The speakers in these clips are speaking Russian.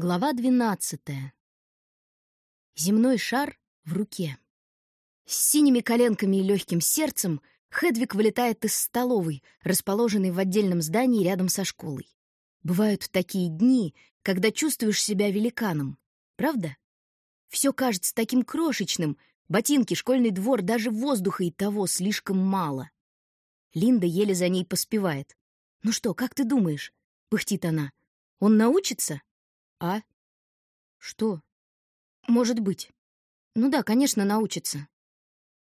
Глава двенадцатая. Земной шар в руке. С синими коленками и легким сердцем Хедвиг вылетает из столовой, расположенной в отдельном здании рядом со школой. Бывают такие дни, когда чувствуешь себя великаном, правда? Все кажется таким крошечным, ботинки, школьный двор, даже воздуха и того слишком мало. Линда еле за ней поспевает. «Ну что, как ты думаешь?» — пыхтит она. «Он научится?» А? Что? Может быть. Ну да, конечно, научится.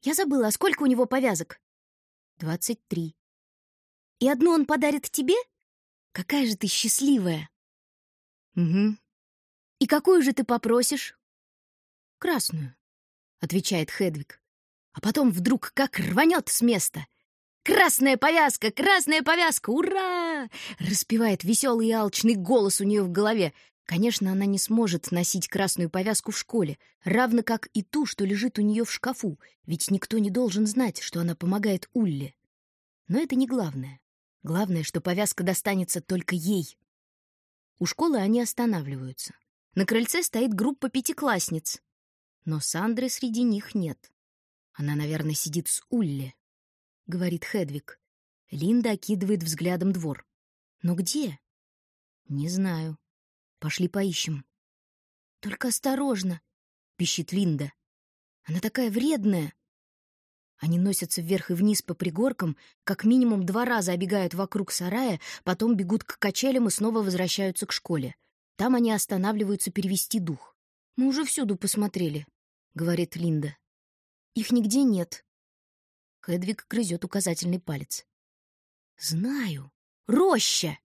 Я забыла, а сколько у него повязок? Двадцать три. И одну он подарит тебе? Какая же ты счастливая. Угу. И какую же ты попросишь? Красную, отвечает Хедвиг. А потом вдруг как рванет с места. «Красная повязка! Красная повязка! Ура!» Распевает веселый и алчный голос у нее в голове. Конечно, она не сможет носить красную повязку в школе, равно как и ту, что лежит у нее в шкафу, ведь никто не должен знать, что она помогает Улле. Но это не главное. Главное, что повязка достанется только ей. У школы они останавливаются. На крыльце стоит группа пятиклассниц. Но Сандры среди них нет. Она, наверное, сидит с Улле, — говорит Хедвиг. Линда окидывает взглядом двор. Но где? Не знаю. Пошли поищем. Только осторожно, пищит Линда. Она такая вредная. Они носятся вверх и вниз по пригоркам, как минимум два раза обегают вокруг сарая, потом бегут к качелям и снова возвращаются к школе. Там они останавливаются перевести дух. «Мы уже всюду посмотрели», — говорит Линда. «Их нигде нет». Хедвиг грызет указательный палец. «Знаю. Роща!»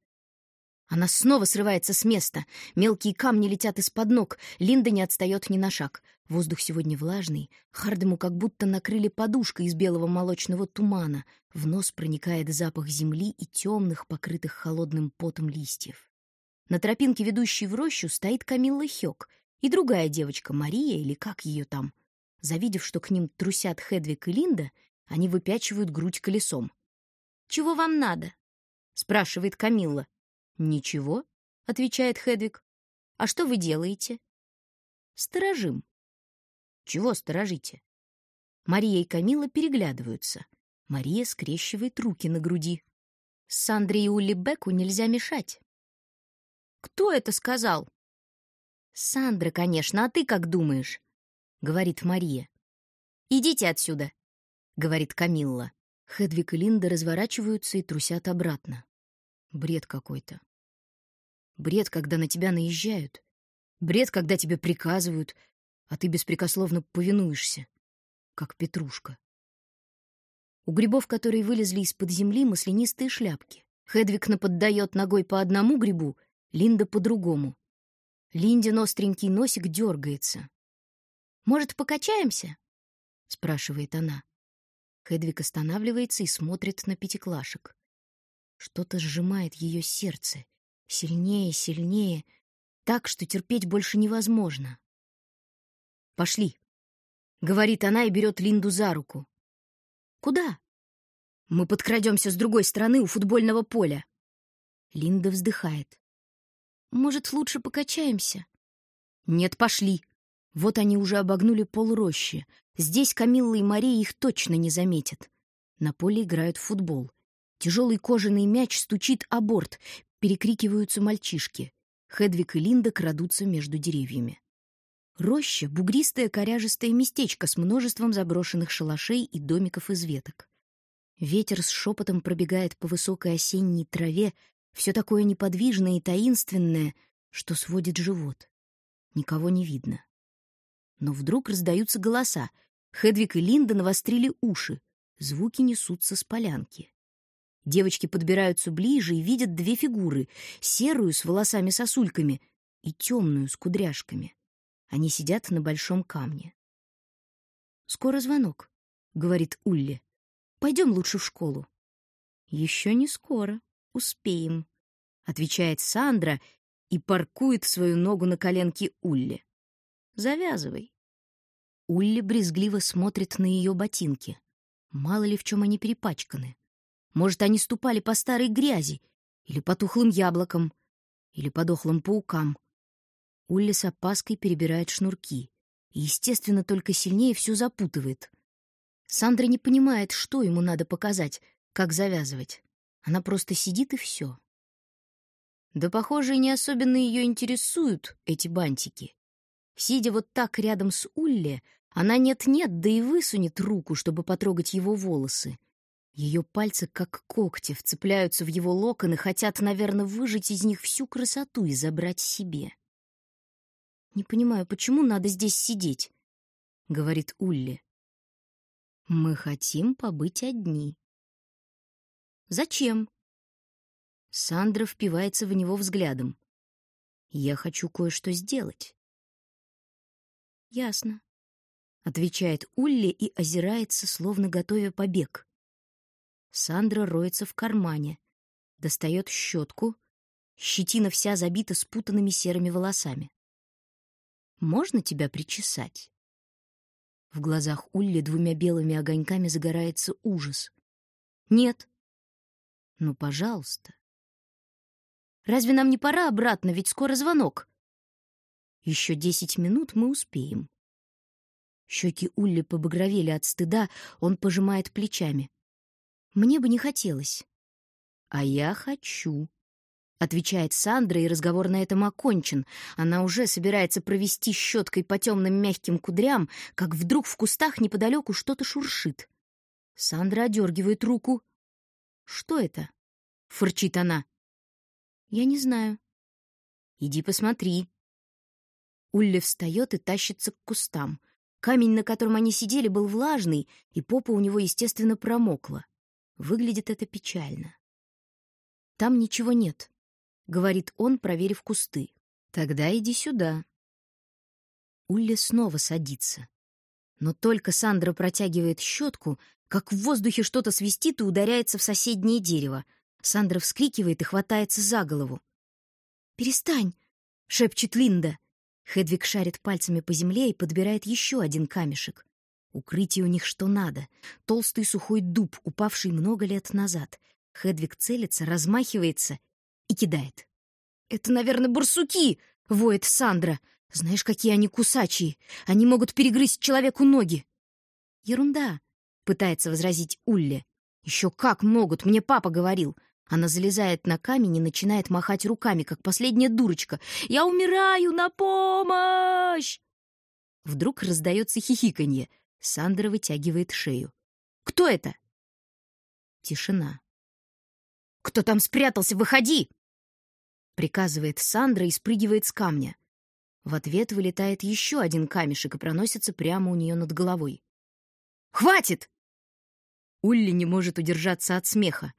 Она снова срывается с места. Мелкие камни летят из-под ног. Линда не отстает ни на шаг. Воздух сегодня влажный. Хардему как будто накрыли подушкой из белого молочного тумана. В нос проникает запах земли и темных, покрытых холодным потом листьев. На тропинке, ведущей в рощу, стоит Камилла Хёк и другая девочка, Мария или как ее там. Завидев, что к ним трусят Хедвиг и Линда, они выпячивают грудь колесом. «Чего вам надо?» — спрашивает Камилла. «Ничего», — отвечает Хедвиг. «А что вы делаете?» «Сторожим». «Чего сторожите?» Мария и Камила переглядываются. Мария скрещивает руки на груди. С Сандрой и Улли Беку нельзя мешать. «Кто это сказал?» «Сандра, конечно, а ты как думаешь?» — говорит Мария. «Идите отсюда», — говорит Камилла. Хедвиг и Линда разворачиваются и трусят обратно. Бред какой-то. Бред, когда на тебя наезжают. Бред, когда тебе приказывают, а ты беспрекословно повинуешься, как петрушка. У грибов, которые вылезли из-под земли, маслянистые шляпки. Хедвиг наподдает ногой по одному грибу, Линда по другому. Линдин остренький носик дергается. «Может, покачаемся?» — спрашивает она. Хедвиг останавливается и смотрит на пятиклашек. Что-то сжимает ее сердце. Сильнее, сильнее. Так, что терпеть больше невозможно. «Пошли», — говорит она и берет Линду за руку. «Куда?» «Мы подкрадемся с другой стороны у футбольного поля». Линда вздыхает. «Может, лучше покачаемся?» «Нет, пошли». Вот они уже обогнули пол рощи. Здесь Камилла и Мария их точно не заметят. На поле играют в футбол. Тяжелый кожаный мяч стучит о борт, перекрикиваются мальчишки. Хедвиг и Линда крадутся между деревьями. Роща — бугристое коряжистое местечко с множеством заброшенных шалашей и домиков из веток. Ветер с шепотом пробегает по высокой осенней траве, все такое неподвижное и таинственное, что сводит живот. Никого не видно. Но вдруг раздаются голоса. Хедвиг и Линда навострили уши. Звуки несутся с полянки. Девочки подбираются ближе и видят две фигуры — серую с волосами-сосульками и темную с кудряшками. Они сидят на большом камне. «Скоро звонок», — говорит Улли. «Пойдем лучше в школу». «Еще не скоро. Успеем», — отвечает Сандра и паркует свою ногу на коленке Улли. «Завязывай». Улли брезгливо смотрит на ее ботинки. Мало ли в чем они перепачканы. Может, они ступали по старой грязи, или по тухлым яблокам, или по дохлым паукам. Улли с опаской перебирает шнурки и, естественно, только сильнее все запутывает. Сандра не понимает, что ему надо показать, как завязывать. Она просто сидит и все. Да, похоже, не особенно ее интересуют эти бантики. Сидя вот так рядом с Улли, она нет-нет, да и высунет руку, чтобы потрогать его волосы. Ее пальцы, как когти, вцепляются в его локоны, хотят, наверное, выжать из них всю красоту и забрать себе. «Не понимаю, почему надо здесь сидеть?» — говорит Улли. «Мы хотим побыть одни». «Зачем?» Сандра впивается в него взглядом. «Я хочу кое-что сделать». «Ясно», — отвечает Улли и озирается, словно готовя побег. Сандра роется в кармане, достает щетку, щетина вся забита спутанными серыми волосами. Можно тебя причесать?» В глазах Улли двумя белыми огоньками загорается ужас. «Нет». «Ну, пожалуйста». «Разве нам не пора обратно, ведь скоро звонок?» «Еще десять минут мы успеем». Щеки Улли побагровели от стыда, он пожимает плечами. «Мне бы не хотелось». «А я хочу», Отвечает Сандра, и разговор на этом окончен. Она уже собирается провести щеткой по темным мягким кудрям, как вдруг в кустах неподалеку что-то шуршит. Сандра одергивает руку. «Что это?» — фырчит она. «Я не знаю». «Иди посмотри». Улли встает и тащится к кустам. Камень, на котором они сидели, был влажный, и попа у него, естественно, промокла. Выглядит это печально. Там ничего нет говорит он, проверив кусты. Тогда иди сюда. Улли снова садится. Но только Сандра протягивает щетку, как в воздухе что-то свистит и ударяется в соседнее дерево. Сандра вскрикивает и хватается за голову. «Перестань!» — шепчет Линда. Хедвиг шарит пальцами по земле и подбирает еще один камешек. Укрытие у них что надо. Толстый сухой дуб, упавший много лет назад. Хедвиг целится, размахивается и кидает. «Это, наверное, барсуки!» — воет Сандра. «Знаешь, какие они кусачие! Они могут перегрызть человеку ноги!» «Ерунда!» — пытается возразить Улле. «Еще как могут! Мне папа говорил!» Она залезает на камень и начинает махать руками, как последняя дурочка. «Я умираю! На помощь!» Вдруг раздается хихиканье. Сандра вытягивает шею. «Кто это?» Тишина. «Кто там спрятался? Выходи!» приказывает Сандра и спрыгивает с камня. В ответ вылетает еще один камешек и проносится прямо у нее над головой. «Хватит!» Улли не может удержаться от смеха.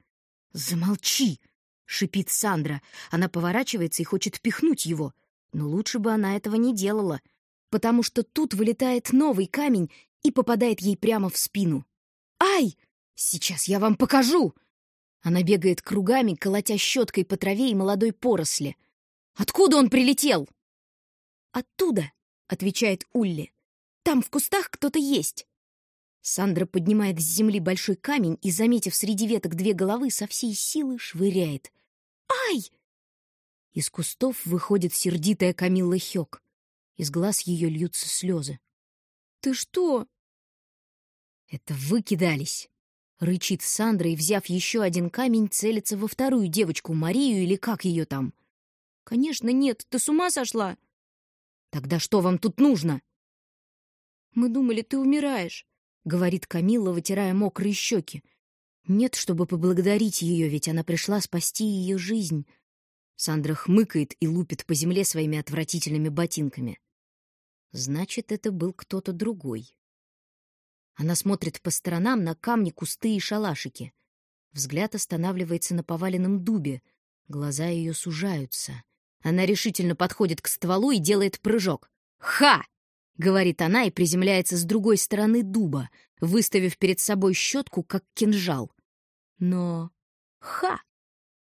«Замолчи!» — шипит Сандра. Она поворачивается и хочет пихнуть его. Но лучше бы она этого не делала, потому что тут вылетает новый камень и попадает ей прямо в спину. «Ай! Сейчас я вам покажу!» Она бегает кругами, колотя щеткой по траве и молодой поросли. «Откуда он прилетел?» «Оттуда», — отвечает Улли. «Там в кустах кто-то есть». Сандра поднимает с земли большой камень и, заметив среди веток две головы, со всей силы швыряет. «Ай!» Из кустов выходит сердитая Камилла Хёк. Из глаз ее льются слезы. «Ты что?» «Это вы кидались!» Рычит Сандра и, взяв еще один камень, целится во вторую девочку, Марию или как ее там. «Конечно нет, ты с ума сошла?» «Тогда что вам тут нужно?» «Мы думали, ты умираешь», — говорит Камилла, вытирая мокрые щеки. «Нет, чтобы поблагодарить ее, ведь она пришла спасти ее жизнь». Сандра хмыкает и лупит по земле своими отвратительными ботинками. Значит, это был кто-то другой. Она смотрит по сторонам на камни, кусты и шалашики. Взгляд останавливается на поваленном дубе. Глаза ее сужаются. Она решительно подходит к стволу и делает прыжок. «Ха!» — говорит она и приземляется с другой стороны дуба, выставив перед собой щетку, как кинжал. Но... Ха!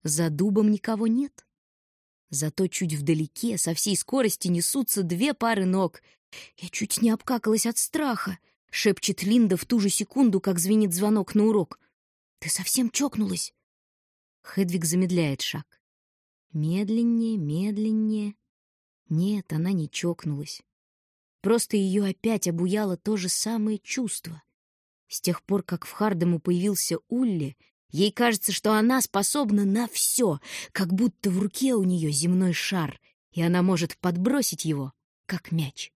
За дубом никого нет. Зато чуть вдалеке со всей скорости несутся две пары ног. Я чуть не обкакалась от страха шепчет Линда в ту же секунду, как звенит звонок на урок. «Ты совсем чокнулась?» Хедвиг замедляет шаг. Медленнее, медленнее. Нет, она не чокнулась. Просто ее опять обуяло то же самое чувство. С тех пор, как в Хардему появился Улли, ей кажется, что она способна на все, как будто в руке у нее земной шар, и она может подбросить его, как мяч.